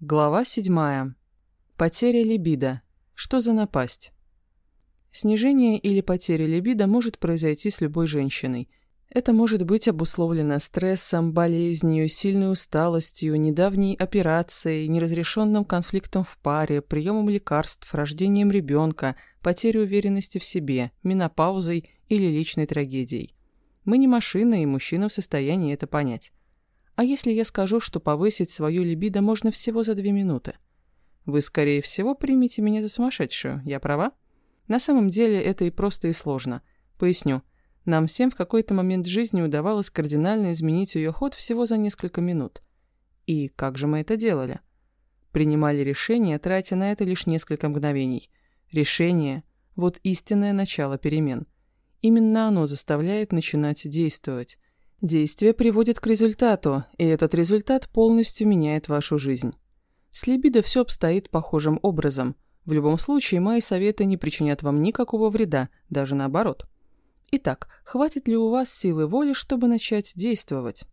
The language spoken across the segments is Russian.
Глава 7. Потеря либидо. Что за напасть? Снижение или потеря либидо может произойти с любой женщиной. Это может быть обусловлено стрессом, болезнью, сильной усталостью, недавней операцией, неразрешенным конфликтом в паре, приемом лекарств, рождением ребенка, потерей уверенности в себе, менопаузой или личной трагедией. Мы не машина, и мужчина в состоянии это понять. А если я скажу, что повысить свою либидо можно всего за две минуты? Вы, скорее всего, примете меня за сумасшедшую, я права? На самом деле это и просто и сложно. Поясню. Нам всем в какой-то момент жизни удавалось кардинально изменить ее ход всего за несколько минут. И как же мы это делали? Принимали решение, тратя на это лишь несколько мгновений. Решение – вот истинное начало перемен. Именно оно заставляет начинать действовать. Действие приводит к результату, и этот результат полностью меняет вашу жизнь. С либидо все обстоит похожим образом. В любом случае, мои советы не причинят вам никакого вреда, даже наоборот. Итак, хватит ли у вас силы воли, чтобы начать действовать?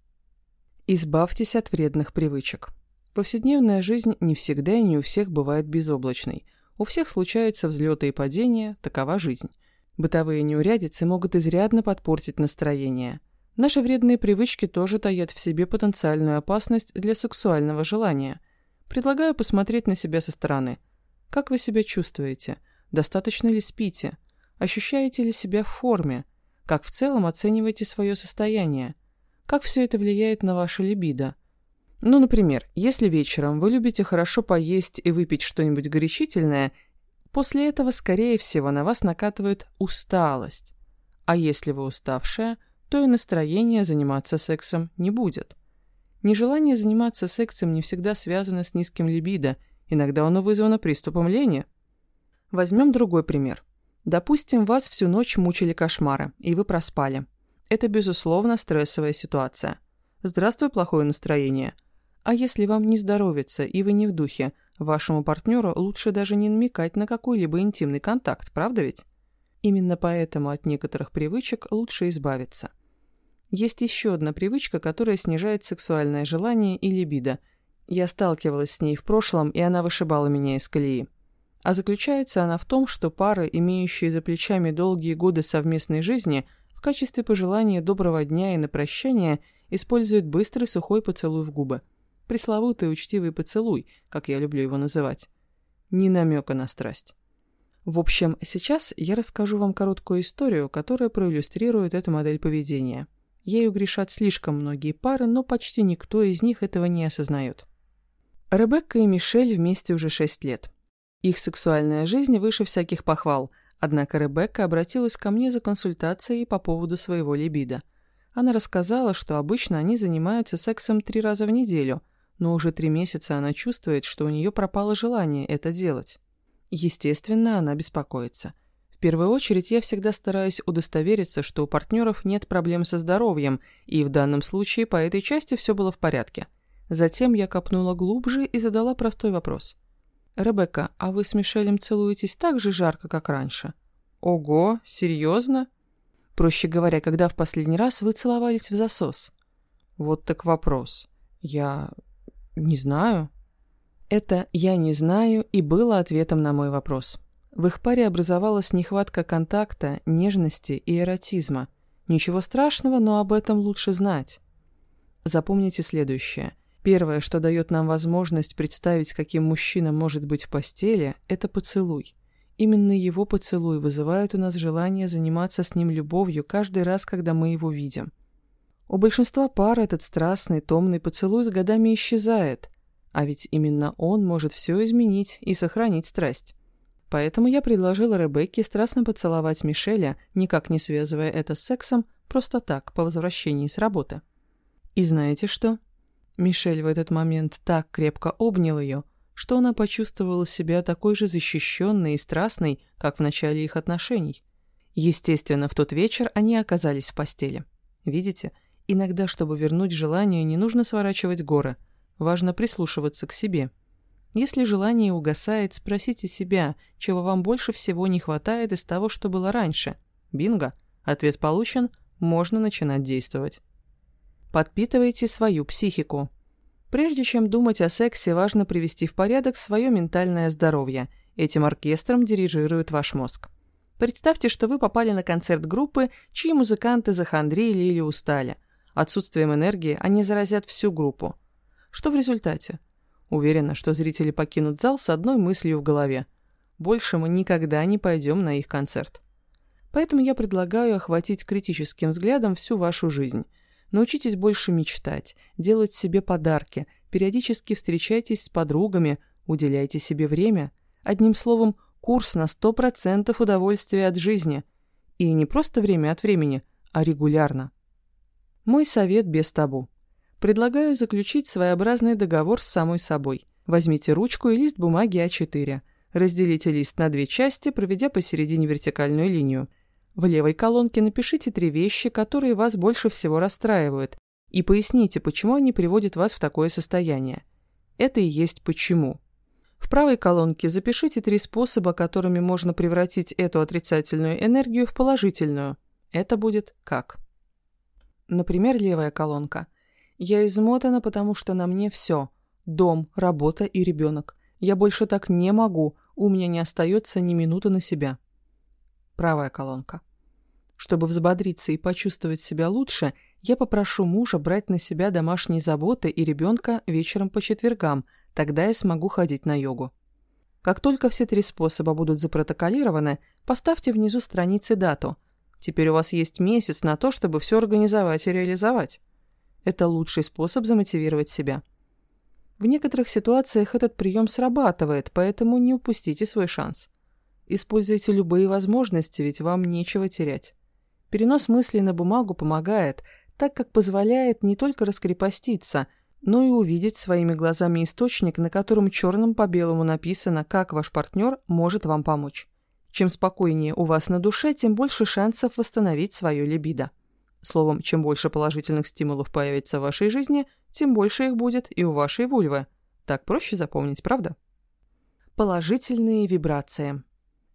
Избавьтесь от вредных привычек. Повседневная жизнь не всегда и не у всех бывает безоблачной. У всех случаются взлеты и падения, такова жизнь. Бытовые неурядицы могут изрядно подпортить настроение – Наши вредные привычки тоже таят в себе потенциальную опасность для сексуального желания. Предлагаю посмотреть на себя со стороны. Как вы себя чувствуете? Достаточно ли спите? Ощущаете ли себя в форме? Как в целом оцениваете свое состояние? Как все это влияет на ваше либидо? Ну, например, если вечером вы любите хорошо поесть и выпить что-нибудь горячительное, после этого, скорее всего, на вас накатывает усталость. А если вы уставшая – то и настроения заниматься сексом не будет. Нежелание заниматься сексом не всегда связано с низким либидо, иногда оно вызвано приступом лени. Возьмем другой пример. Допустим, вас всю ночь мучили кошмары, и вы проспали. Это, безусловно, стрессовая ситуация. Здравствуй, плохое настроение. А если вам не здоровится и вы не в духе, вашему партнеру лучше даже не намекать на какой-либо интимный контакт, правда ведь? Именно поэтому от некоторых привычек лучше избавиться – есть еще одна привычка, которая снижает сексуальное желание и либидо. Я сталкивалась с ней в прошлом, и она вышибала меня из колеи. А заключается она в том, что пары, имеющие за плечами долгие годы совместной жизни, в качестве пожелания доброго дня и на прощание используют быстрый сухой поцелуй в губы. Пресловутый учтивый поцелуй, как я люблю его называть. Ни намека на страсть. В общем, сейчас я расскажу вам короткую историю, которая проиллюстрирует эту модель поведения. Ею грешат слишком многие пары, но почти никто из них этого не осознает. Ребекка и Мишель вместе уже 6 лет. Их сексуальная жизнь выше всяких похвал, однако Ребекка обратилась ко мне за консультацией по поводу своего либидо. Она рассказала, что обычно они занимаются сексом три раза в неделю, но уже три месяца она чувствует, что у нее пропало желание это делать. Естественно, она беспокоится – первую очередь я всегда стараюсь удостовериться, что у партнеров нет проблем со здоровьем, и в данном случае по этой части все было в порядке. Затем я копнула глубже и задала простой вопрос. «Ребекка, а вы с Мишелем целуетесь так же жарко, как раньше?» «Ого, серьезно?» «Проще говоря, когда в последний раз вы целовались в засос?» «Вот так вопрос. Я... не знаю». Это «я не знаю» и было ответом на мой вопрос. В их паре образовалась нехватка контакта, нежности и эротизма. Ничего страшного, но об этом лучше знать. Запомните следующее. Первое, что дает нам возможность представить, каким мужчина может быть в постели, это поцелуй. Именно его поцелуй вызывает у нас желание заниматься с ним любовью каждый раз, когда мы его видим. У большинства пар этот страстный, томный поцелуй с годами исчезает, а ведь именно он может все изменить и сохранить страсть. Поэтому я предложила Ребекке страстно поцеловать Мишеля, никак не связывая это с сексом, просто так, по возвращении с работы. И знаете что? Мишель в этот момент так крепко обнял ее, что она почувствовала себя такой же защищенной и страстной, как в начале их отношений. Естественно, в тот вечер они оказались в постели. Видите, иногда, чтобы вернуть желание, не нужно сворачивать горы. Важно прислушиваться к себе – если желание угасает, спросите себя, чего вам больше всего не хватает из того, что было раньше. Бинго. Ответ получен, можно начинать действовать. Подпитывайте свою психику. Прежде чем думать о сексе, важно привести в порядок свое ментальное здоровье. Этим оркестром дирижирует ваш мозг. Представьте, что вы попали на концерт группы, чьи музыканты захандрили или устали. Отсутствием энергии они заразят всю группу. Что в результате? Уверена, что зрители покинут зал с одной мыслью в голове. Больше мы никогда не пойдем на их концерт. Поэтому я предлагаю охватить критическим взглядом всю вашу жизнь. Научитесь больше мечтать, делать себе подарки, периодически встречайтесь с подругами, уделяйте себе время. Одним словом, курс на 100% удовольствия от жизни. И не просто время от времени, а регулярно. Мой совет без табу. Предлагаю заключить своеобразный договор с самой собой. Возьмите ручку и лист бумаги А4. Разделите лист на две части, проведя посередине вертикальную линию. В левой колонке напишите три вещи, которые вас больше всего расстраивают, и поясните, почему они приводят вас в такое состояние. Это и есть «почему». В правой колонке запишите три способа, которыми можно превратить эту отрицательную энергию в положительную. Это будет «как». Например, левая колонка – я измотана, потому что на мне все. Дом, работа и ребенок. Я больше так не могу, у меня не остается ни минуты на себя. Правая колонка. Чтобы взбодриться и почувствовать себя лучше, я попрошу мужа брать на себя домашние заботы и ребенка вечером по четвергам, тогда я смогу ходить на йогу. Как только все три способа будут запротоколированы, поставьте внизу страницы дату. Теперь у вас есть месяц на то, чтобы все организовать и реализовать. Это лучший способ замотивировать себя. В некоторых ситуациях этот прием срабатывает, поэтому не упустите свой шанс. Используйте любые возможности, ведь вам нечего терять. Перенос мыслей на бумагу помогает, так как позволяет не только раскрепоститься, но и увидеть своими глазами источник, на котором черным по белому написано, как ваш партнер может вам помочь. Чем спокойнее у вас на душе, тем больше шансов восстановить свое либидо. Словом, чем больше положительных стимулов появится в вашей жизни, тем больше их будет и у вашей вульвы. Так проще запомнить, правда? Положительные вибрации.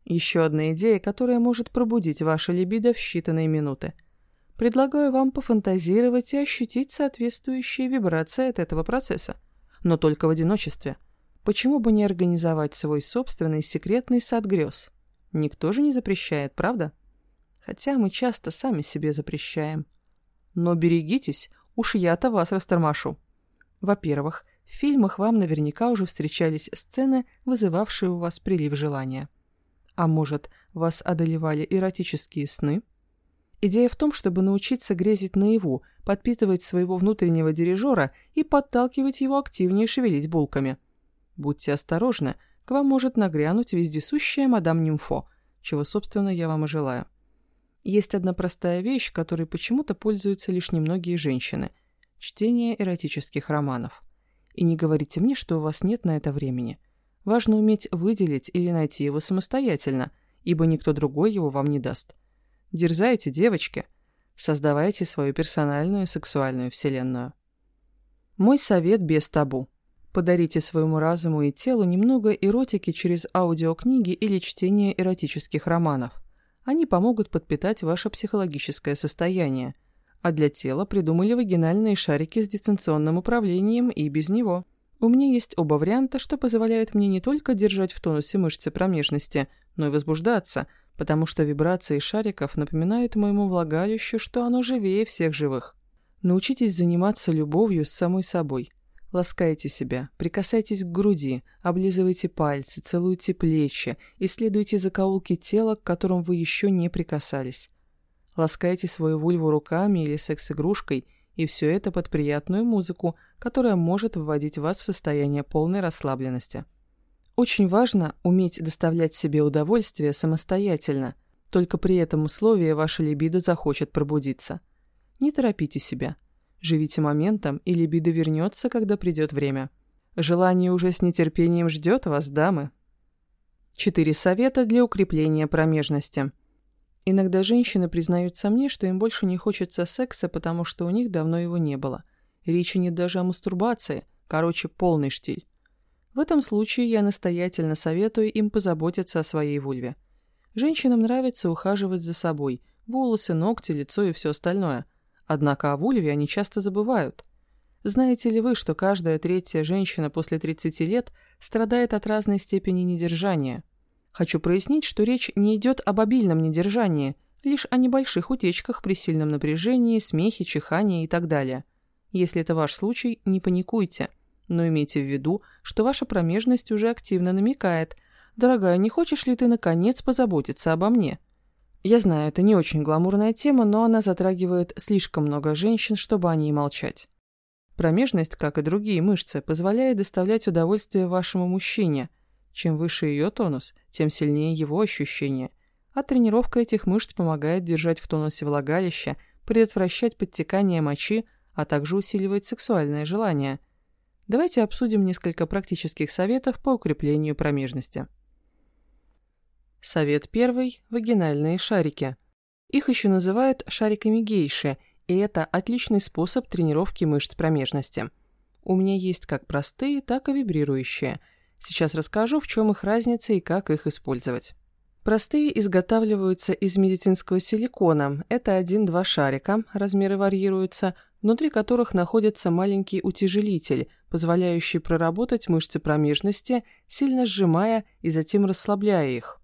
Еще одна идея, которая может пробудить ваше либидо в считанные минуты. Предлагаю вам пофантазировать и ощутить соответствующие вибрации от этого процесса. Но только в одиночестве. Почему бы не организовать свой собственный секретный сад грез? Никто же не запрещает, правда? Хотя мы часто сами себе запрещаем. Но берегитесь, уж я-то вас растормошу. Во-первых, в фильмах вам наверняка уже встречались сцены, вызывавшие у вас прилив желания. А может, вас одолевали эротические сны? Идея в том, чтобы научиться грезить наяву, подпитывать своего внутреннего дирижера и подталкивать его активнее шевелить булками. Будьте осторожны, к вам может нагрянуть вездесущая мадам Нимфо, чего, собственно, я вам и желаю. Есть одна простая вещь, которой почему-то пользуются лишь немногие женщины – чтение эротических романов. И не говорите мне, что у вас нет на это времени. Важно уметь выделить или найти его самостоятельно, ибо никто другой его вам не даст. Дерзайте, девочки. Создавайте свою персональную сексуальную вселенную. Мой совет без табу. Подарите своему разуму и телу немного эротики через аудиокниги или чтение эротических романов – они помогут подпитать ваше психологическое состояние. А для тела придумали вагинальные шарики с дистанционным управлением и без него. У меня есть оба варианта, что позволяет мне не только держать в тонусе мышцы промежности, но и возбуждаться, потому что вибрации шариков напоминают моему влагалищу, что оно живее всех живых. Научитесь заниматься любовью с самой собой – Ласкайте себя, прикасайтесь к груди, облизывайте пальцы, целуйте плечи, исследуйте закоулки тела, к которым вы еще не прикасались. Ласкайте свою вульву руками или секс-игрушкой, и все это под приятную музыку, которая может вводить вас в состояние полной расслабленности. Очень важно уметь доставлять себе удовольствие самостоятельно, только при этом условии ваша либидо захочет пробудиться. Не торопите себя – Живите моментом, и либидо вернется, когда придет время. Желание уже с нетерпением ждет вас, дамы. Четыре совета для укрепления промежности. Иногда женщины признаются мне, что им больше не хочется секса, потому что у них давно его не было. Речи нет даже о мастурбации, короче, полный штиль. В этом случае я настоятельно советую им позаботиться о своей вульве. Женщинам нравится ухаживать за собой – волосы, ногти, лицо и все остальное – Однако о вульве они часто забывают. Знаете ли вы, что каждая третья женщина после 30 лет страдает от разной степени недержания? Хочу прояснить, что речь не идет об обильном недержании, лишь о небольших утечках при сильном напряжении, смехе, чихании и так далее. Если это ваш случай, не паникуйте, но имейте в виду, что ваша промежность уже активно намекает «Дорогая, не хочешь ли ты, наконец, позаботиться обо мне?» Я знаю, это не очень гламурная тема, но она затрагивает слишком много женщин, чтобы о ней молчать. Промежность, как и другие мышцы, позволяет доставлять удовольствие вашему мужчине. Чем выше ее тонус, тем сильнее его ощущения. А тренировка этих мышц помогает держать в тонусе влагалище, предотвращать подтекание мочи, а также усиливать сексуальное желание. Давайте обсудим несколько практических советов по укреплению промежности. Совет первый – вагинальные шарики. Их еще называют шариками гейши – и это отличный способ тренировки мышц промежности. У меня есть как простые, так и вибрирующие. Сейчас расскажу, в чем их разница и как их использовать. Простые изготавливаются из медицинского силикона. Это один-два шарика, размеры варьируются, внутри которых находится маленький утяжелитель, позволяющий проработать мышцы промежности, сильно сжимая и затем расслабляя их.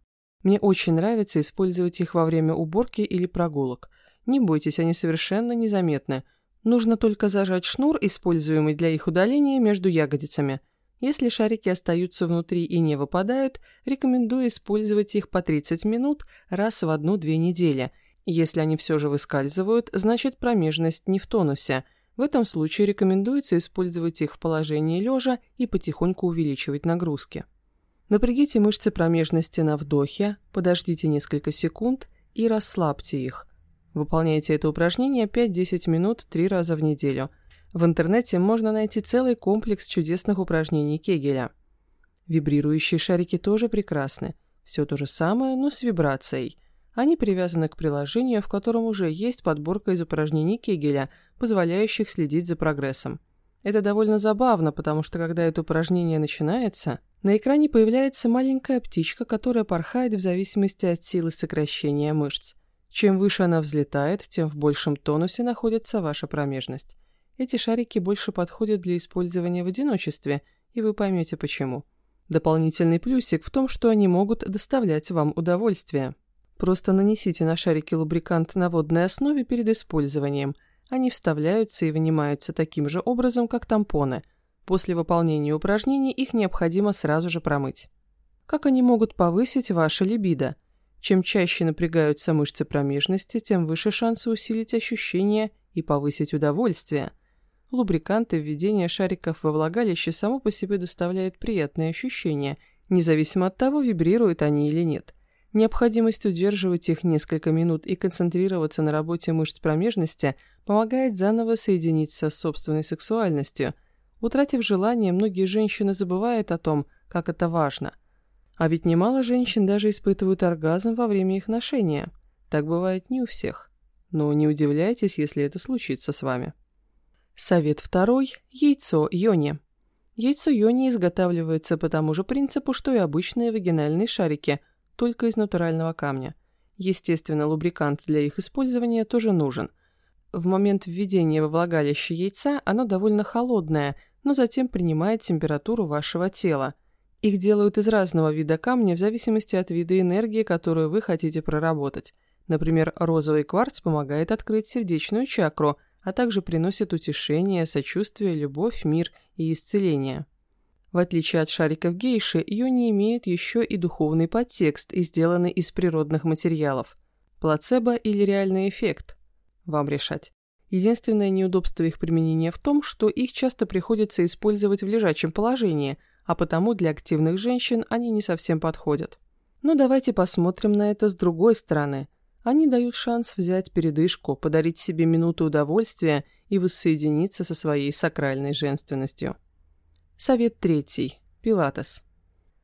Мне очень нравится использовать их во время уборки или прогулок. Не бойтесь, они совершенно незаметны. Нужно только зажать шнур, используемый для их удаления, между ягодицами. Если шарики остаются внутри и не выпадают, рекомендую использовать их по 30 минут раз в одну-две недели. Если они все же выскальзывают, значит промежность не в тонусе. В этом случае рекомендуется использовать их в положении лежа и потихоньку увеличивать нагрузки. Напрягите мышцы промежности на вдохе, подождите несколько секунд и расслабьте их – Выполняйте это упражнение 5-10 минут три раза в неделю. В интернете можно найти целый комплекс чудесных упражнений Кегеля. Вибрирующие шарики тоже прекрасны. Все то же самое, но с вибрацией. Они привязаны к приложению, в котором уже есть подборка из упражнений Кегеля, позволяющих следить за прогрессом. Это довольно забавно, потому что когда это упражнение начинается, на экране появляется маленькая птичка, которая порхает в зависимости от силы сокращения мышц. Чем выше она взлетает, тем в большем тонусе находится ваша промежность. Эти шарики больше подходят для использования в одиночестве, и вы поймете почему. Дополнительный плюсик в том, что они могут доставлять вам удовольствие. Просто нанесите на шарики лубрикант на водной основе перед использованием. Они вставляются и вынимаются таким же образом, как тампоны. После выполнения упражнений их необходимо сразу же промыть. Как они могут повысить ваше либидо? Чем чаще напрягаются мышцы промежности, тем выше шансы усилить ощущения и повысить удовольствие. Лубриканты введение шариков во влагалище само по себе доставляет приятные ощущения, независимо от того, вибрируют они или нет. Необходимость удерживать их несколько минут и концентрироваться на работе мышц промежности помогает заново соединиться с собственной сексуальностью. Утратив желание, многие женщины забывают о том, как это важно – а ведь немало женщин даже испытывают оргазм во время их ношения. Так бывает не у всех. Но не удивляйтесь, если это случится с вами. Совет второй – яйцо йони. Яйцо йони изготавливается по тому же принципу, что и обычные вагинальные шарики, только из натурального камня. Естественно, лубрикант для их использования тоже нужен. В момент введения во влагалище яйца оно довольно холодное, но затем принимает температуру вашего тела – их делают из разного вида камня в зависимости от вида энергии, которую вы хотите проработать. Например, розовый кварц помогает открыть сердечную чакру, а также приносит утешение, сочувствие, любовь, мир и исцеление. В отличие от шариков гейши, иони имеют еще и духовный подтекст и сделаны из природных материалов. Плацебо или реальный эффект? Вам решать. Единственное неудобство их применения в том, что их часто приходится использовать в лежачем положении – а потому для активных женщин они не совсем подходят. Но давайте посмотрим на это с другой стороны. Они дают шанс взять передышку, подарить себе минуту удовольствия и воссоединиться со своей сакральной женственностью. Совет третий. Пилатес.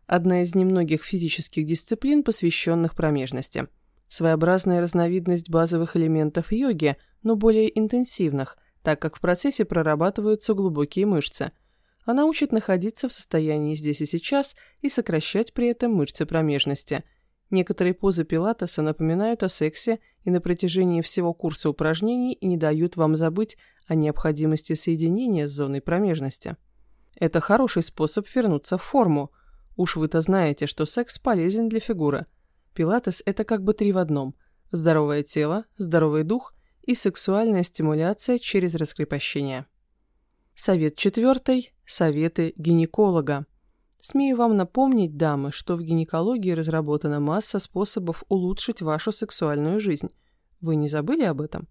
Одна из немногих физических дисциплин, посвященных промежности. Своеобразная разновидность базовых элементов йоги, но более интенсивных, так как в процессе прорабатываются глубокие мышцы – она учит находиться в состоянии здесь и сейчас и сокращать при этом мышцы промежности. Некоторые позы пилатеса напоминают о сексе и на протяжении всего курса упражнений не дают вам забыть о необходимости соединения с зоной промежности. Это хороший способ вернуться в форму. Уж вы-то знаете, что секс полезен для фигуры. Пилатес – это как бы три в одном. Здоровое тело, здоровый дух и сексуальная стимуляция через раскрепощение. Совет четвертый – советы гинеколога. Смею вам напомнить, дамы, что в гинекологии разработана масса способов улучшить вашу сексуальную жизнь. Вы не забыли об этом?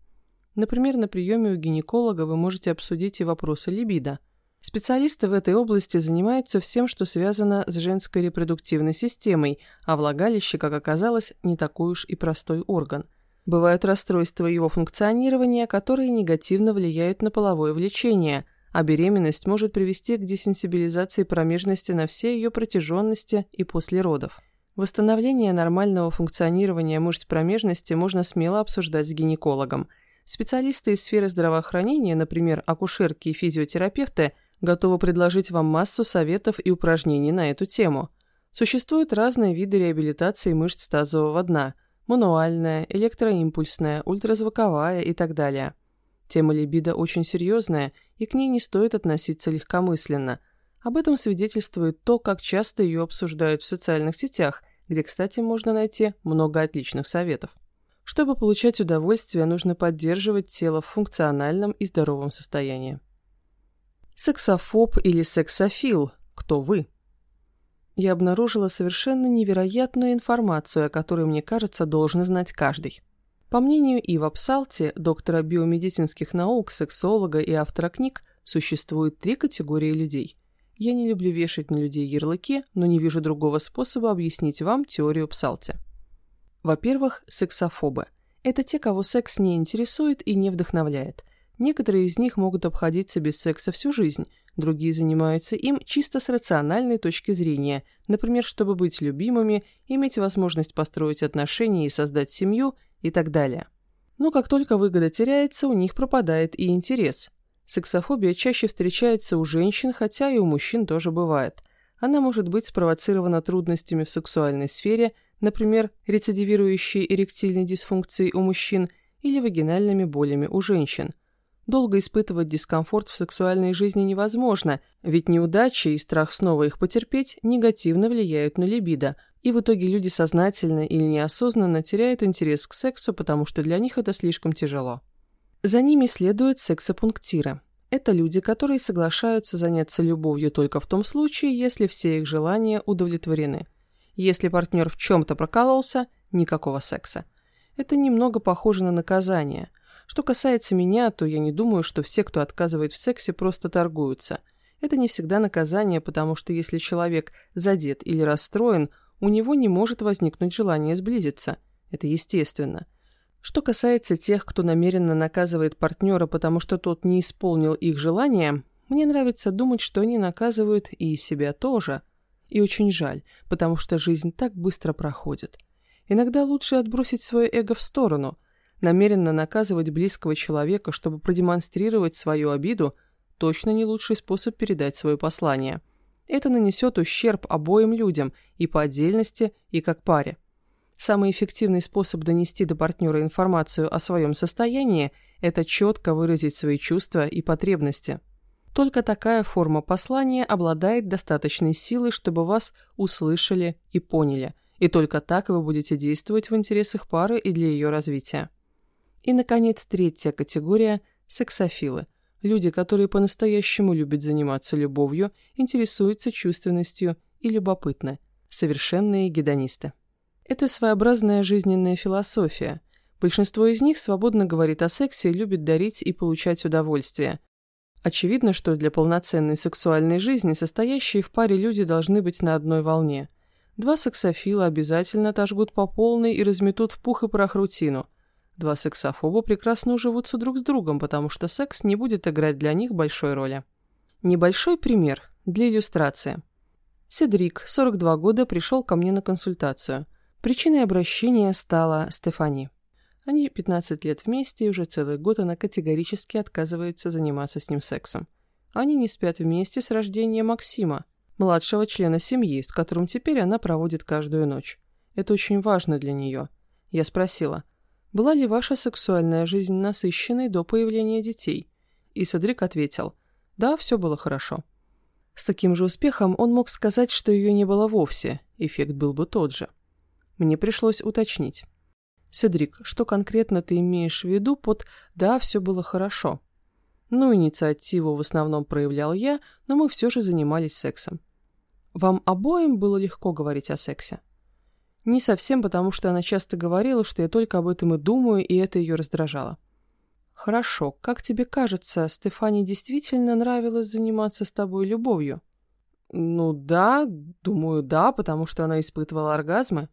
Например, на приеме у гинеколога вы можете обсудить и вопросы либидо. Специалисты в этой области занимаются всем, что связано с женской репродуктивной системой, а влагалище, как оказалось, не такой уж и простой орган. Бывают расстройства его функционирования, которые негативно влияют на половое влечение – а беременность может привести к десенсибилизации промежности на все ее протяженности и после родов. Восстановление нормального функционирования мышц промежности можно смело обсуждать с гинекологом. Специалисты из сферы здравоохранения, например, акушерки и физиотерапевты, готовы предложить вам массу советов и упражнений на эту тему. Существуют разные виды реабилитации мышц тазового дна – мануальная, электроимпульсная, ультразвуковая и так далее. Тема либидо очень серьезная, и к ней не стоит относиться легкомысленно. Об этом свидетельствует то, как часто ее обсуждают в социальных сетях, где, кстати, можно найти много отличных советов. Чтобы получать удовольствие, нужно поддерживать тело в функциональном и здоровом состоянии. Сексофоб или сексофил – кто вы? Я обнаружила совершенно невероятную информацию, о которой, мне кажется, должен знать каждый. По мнению Ива Псалти, доктора биомедицинских наук, сексолога и автора книг, существует три категории людей. Я не люблю вешать на людей ярлыки, но не вижу другого способа объяснить вам теорию Псалти. Во-первых, сексофобы. Это те, кого секс не интересует и не вдохновляет. Некоторые из них могут обходиться без секса всю жизнь, другие занимаются им чисто с рациональной точки зрения, например, чтобы быть любимыми, иметь возможность построить отношения и создать семью – и так далее. Но как только выгода теряется, у них пропадает и интерес. Сексофобия чаще встречается у женщин, хотя и у мужчин тоже бывает. Она может быть спровоцирована трудностями в сексуальной сфере, например, рецидивирующей эректильной дисфункцией у мужчин или вагинальными болями у женщин. Долго испытывать дискомфорт в сексуальной жизни невозможно, ведь неудачи и страх снова их потерпеть негативно влияют на либидо – и в итоге люди сознательно или неосознанно теряют интерес к сексу, потому что для них это слишком тяжело. За ними следуют сексопунктиры. Это люди, которые соглашаются заняться любовью только в том случае, если все их желания удовлетворены. Если партнер в чем-то прокололся, никакого секса. Это немного похоже на наказание. Что касается меня, то я не думаю, что все, кто отказывает в сексе, просто торгуются. Это не всегда наказание, потому что если человек задет или расстроен, у него не может возникнуть желание сблизиться. Это естественно. Что касается тех, кто намеренно наказывает партнера, потому что тот не исполнил их желания, мне нравится думать, что они наказывают и себя тоже. И очень жаль, потому что жизнь так быстро проходит. Иногда лучше отбросить свое эго в сторону. Намеренно наказывать близкого человека, чтобы продемонстрировать свою обиду, точно не лучший способ передать свое послание – это нанесет ущерб обоим людям, и по отдельности, и как паре. Самый эффективный способ донести до партнера информацию о своем состоянии – это четко выразить свои чувства и потребности. Только такая форма послания обладает достаточной силой, чтобы вас услышали и поняли, и только так вы будете действовать в интересах пары и для ее развития. И, наконец, третья категория – сексофилы – Люди, которые по-настоящему любят заниматься любовью, интересуются чувственностью и любопытны. Совершенные гедонисты. Это своеобразная жизненная философия. Большинство из них свободно говорит о сексе любит дарить и получать удовольствие. Очевидно, что для полноценной сексуальной жизни состоящие в паре люди должны быть на одной волне. Два сексофила обязательно отожгут по полной и разметут в пух и прах рутину – Два сексофоба прекрасно уживутся друг с другом, потому что секс не будет играть для них большой роли. Небольшой пример для иллюстрации. Седрик, 42 года, пришел ко мне на консультацию. Причиной обращения стала Стефани. Они 15 лет вместе, и уже целый год она категорически отказывается заниматься с ним сексом. Они не спят вместе с рождения Максима, младшего члена семьи, с которым теперь она проводит каждую ночь. Это очень важно для нее. Я спросила, была ли ваша сексуальная жизнь насыщенной до появления детей? И Седрик ответил, да, все было хорошо. С таким же успехом он мог сказать, что ее не было вовсе, эффект был бы тот же. Мне пришлось уточнить. «Седрик, что конкретно ты имеешь в виду под «да, все было хорошо»?» Ну, инициативу в основном проявлял я, но мы все же занимались сексом. Вам обоим было легко говорить о сексе? Не совсем, потому что она часто говорила, что я только об этом и думаю, и это ее раздражало. Хорошо, как тебе кажется, Стефане действительно нравилось заниматься с тобой любовью? Ну да, думаю, да, потому что она испытывала оргазмы.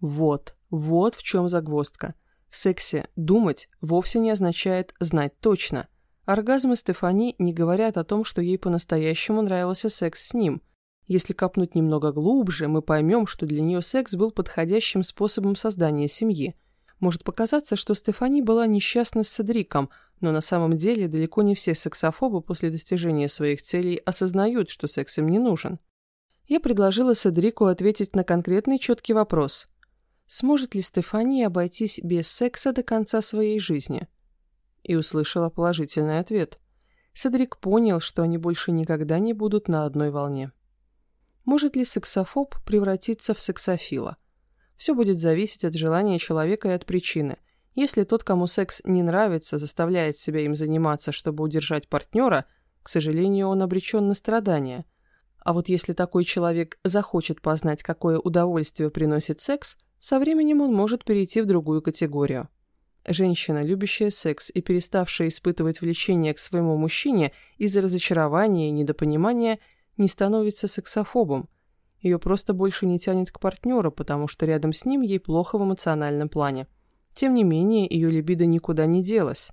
Вот, вот в чем загвоздка. В сексе думать вовсе не означает знать точно – Оргазмы Стефани не говорят о том, что ей по-настоящему нравился секс с ним. Если копнуть немного глубже, мы поймем, что для нее секс был подходящим способом создания семьи. Может показаться, что Стефани была несчастна с Седриком, но на самом деле далеко не все сексофобы после достижения своих целей осознают, что секс им не нужен. Я предложила Седрику ответить на конкретный четкий вопрос. Сможет ли Стефани обойтись без секса до конца своей жизни? и услышала положительный ответ. Седрик понял, что они больше никогда не будут на одной волне. Может ли сексофоб превратиться в сексофила? Все будет зависеть от желания человека и от причины. Если тот, кому секс не нравится, заставляет себя им заниматься, чтобы удержать партнера, к сожалению, он обречен на страдания. А вот если такой человек захочет познать, какое удовольствие приносит секс, со временем он может перейти в другую категорию. Женщина, любящая секс и переставшая испытывать влечение к своему мужчине из-за разочарования и недопонимания, не становится сексофобом. Ее просто больше не тянет к партнеру, потому что рядом с ним ей плохо в эмоциональном плане. Тем не менее, ее либидо никуда не делось.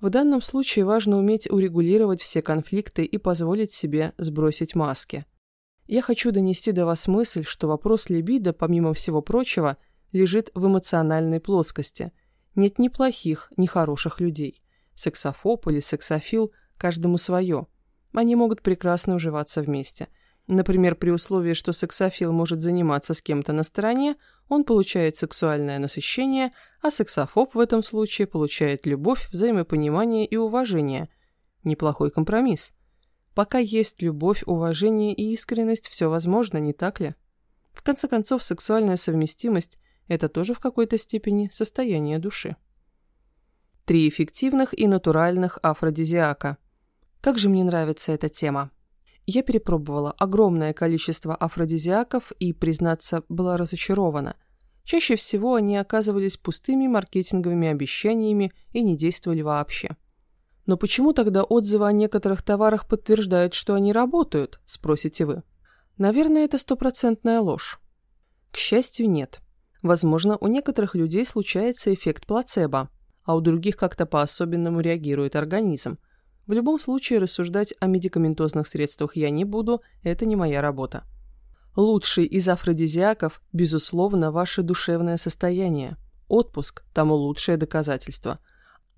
В данном случае важно уметь урегулировать все конфликты и позволить себе сбросить маски. Я хочу донести до вас мысль, что вопрос либидо, помимо всего прочего, лежит в эмоциональной плоскости – нет ни плохих, ни хороших людей. Сексофоб или сексофил – каждому свое. Они могут прекрасно уживаться вместе. Например, при условии, что сексофил может заниматься с кем-то на стороне, он получает сексуальное насыщение, а сексофоб в этом случае получает любовь, взаимопонимание и уважение. Неплохой компромисс. Пока есть любовь, уважение и искренность, все возможно, не так ли? В конце концов, сексуальная совместимость это тоже в какой-то степени состояние души. Три эффективных и натуральных афродизиака. Как же мне нравится эта тема. Я перепробовала огромное количество афродизиаков и, признаться, была разочарована. Чаще всего они оказывались пустыми маркетинговыми обещаниями и не действовали вообще. Но почему тогда отзывы о некоторых товарах подтверждают, что они работают, спросите вы? Наверное, это стопроцентная ложь. К счастью, нет. Возможно, у некоторых людей случается эффект плацебо, а у других как-то по-особенному реагирует организм. В любом случае рассуждать о медикаментозных средствах я не буду, это не моя работа. Лучший из афродизиаков, безусловно, ваше душевное состояние. Отпуск – тому лучшее доказательство.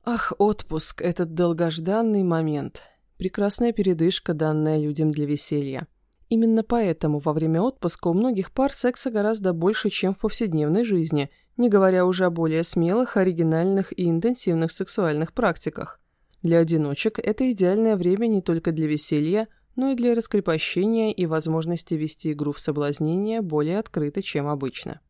Ах, отпуск – этот долгожданный момент. Прекрасная передышка, данная людям для веселья. Именно поэтому во время отпуска у многих пар секса гораздо больше, чем в повседневной жизни, не говоря уже о более смелых, оригинальных и интенсивных сексуальных практиках. Для одиночек это идеальное время не только для веселья, но и для раскрепощения и возможности вести игру в соблазнение более открыто, чем обычно.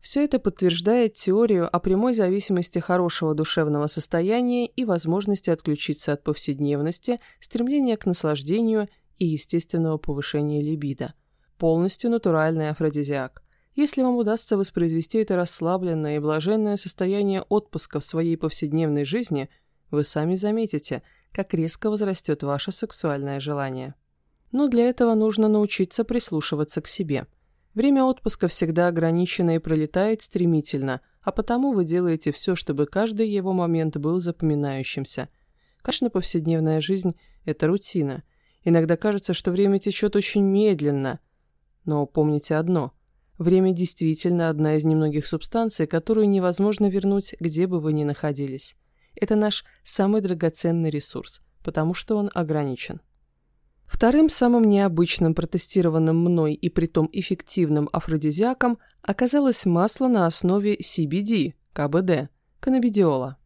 Все это подтверждает теорию о прямой зависимости хорошего душевного состояния и возможности отключиться от повседневности, стремления к наслаждению и естественного повышения либидо. Полностью натуральный афродизиак. Если вам удастся воспроизвести это расслабленное и блаженное состояние отпуска в своей повседневной жизни, вы сами заметите, как резко возрастет ваше сексуальное желание. Но для этого нужно научиться прислушиваться к себе. Время отпуска всегда ограничено и пролетает стремительно, а потому вы делаете все, чтобы каждый его момент был запоминающимся. Конечно, повседневная жизнь – это рутина – Иногда кажется, что время течет очень медленно. Но помните одно. Время действительно одна из немногих субстанций, которую невозможно вернуть, где бы вы ни находились. Это наш самый драгоценный ресурс, потому что он ограничен. Вторым самым необычным протестированным мной и притом эффективным афродизиаком оказалось масло на основе CBD, КБД, каннабидиола.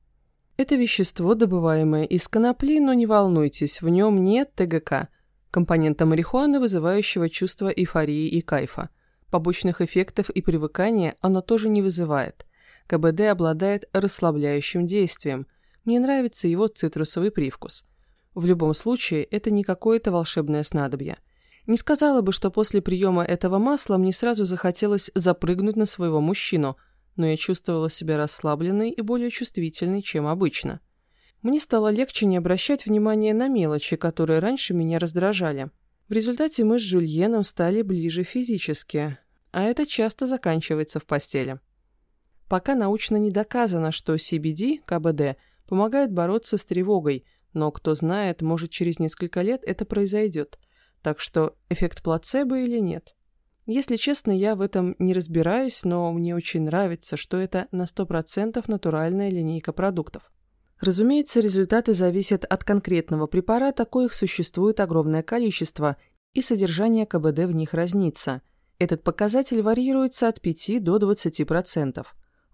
Это вещество, добываемое из конопли, но не волнуйтесь, в нем нет ТГК, компонента марихуаны, вызывающего чувство эйфории и кайфа. Побочных эффектов и привыкания оно тоже не вызывает. КБД обладает расслабляющим действием. Мне нравится его цитрусовый привкус. В любом случае, это не какое-то волшебное снадобье. Не сказала бы, что после приема этого масла мне сразу захотелось запрыгнуть на своего мужчину, но я чувствовала себя расслабленной и более чувствительной, чем обычно. Мне стало легче не обращать внимания на мелочи, которые раньше меня раздражали. В результате мы с Жюльеном стали ближе физически, а это часто заканчивается в постели. Пока научно не доказано, что CBD, КБД, помогает бороться с тревогой, но кто знает, может через несколько лет это произойдет. Так что эффект плацебо или нет? Если честно, я в этом не разбираюсь, но мне очень нравится, что это на 100% натуральная линейка продуктов. Разумеется, результаты зависят от конкретного препарата, коих существует огромное количество, и содержание КБД в них разнится – этот показатель варьируется от 5 до 20%.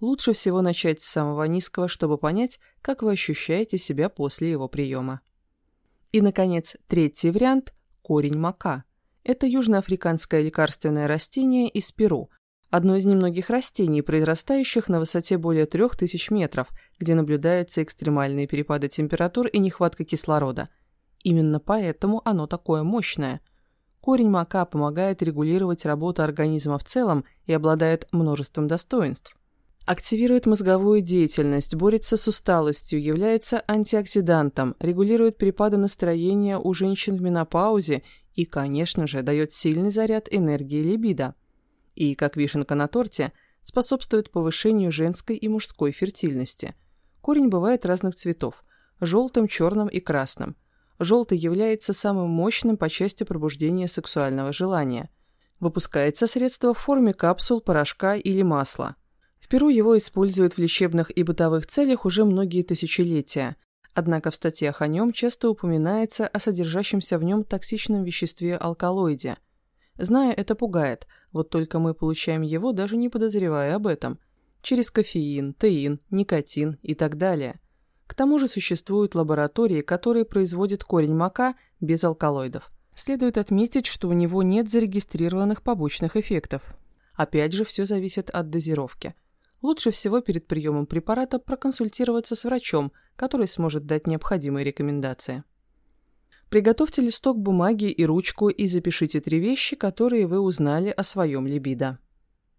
Лучше всего начать с самого низкого, чтобы понять, как вы ощущаете себя после его приема. И, наконец, третий вариант – корень мака. Это южноафриканское лекарственное растение из Перу, одно из немногих растений, произрастающих на высоте более 3000 метров, где наблюдаются экстремальные перепады температур и нехватка кислорода. Именно поэтому оно такое мощное – Корень мака помогает регулировать работу организма в целом и обладает множеством достоинств. Активирует мозговую деятельность, борется с усталостью, является антиоксидантом, регулирует перепады настроения у женщин в менопаузе и, конечно же, дает сильный заряд энергии либидо. И, как вишенка на торте, способствует повышению женской и мужской фертильности. Корень бывает разных цветов – желтым, черным и красным – желтый является самым мощным по части пробуждения сексуального желания. Выпускается средство в форме капсул, порошка или масла. В Перу его используют в лечебных и бытовых целях уже многие тысячелетия. Однако в статьях о нем часто упоминается о содержащемся в нем токсичном веществе алкалоиде. Знаю, это пугает, вот только мы получаем его, даже не подозревая об этом. Через кофеин, теин, никотин и так далее – к тому же существуют лаборатории, которые производят корень мака без алкалоидов. Следует отметить, что у него нет зарегистрированных побочных эффектов. Опять же, все зависит от дозировки. Лучше всего перед приемом препарата проконсультироваться с врачом, который сможет дать необходимые рекомендации. Приготовьте листок бумаги и ручку и запишите три вещи, которые вы узнали о своем либидо.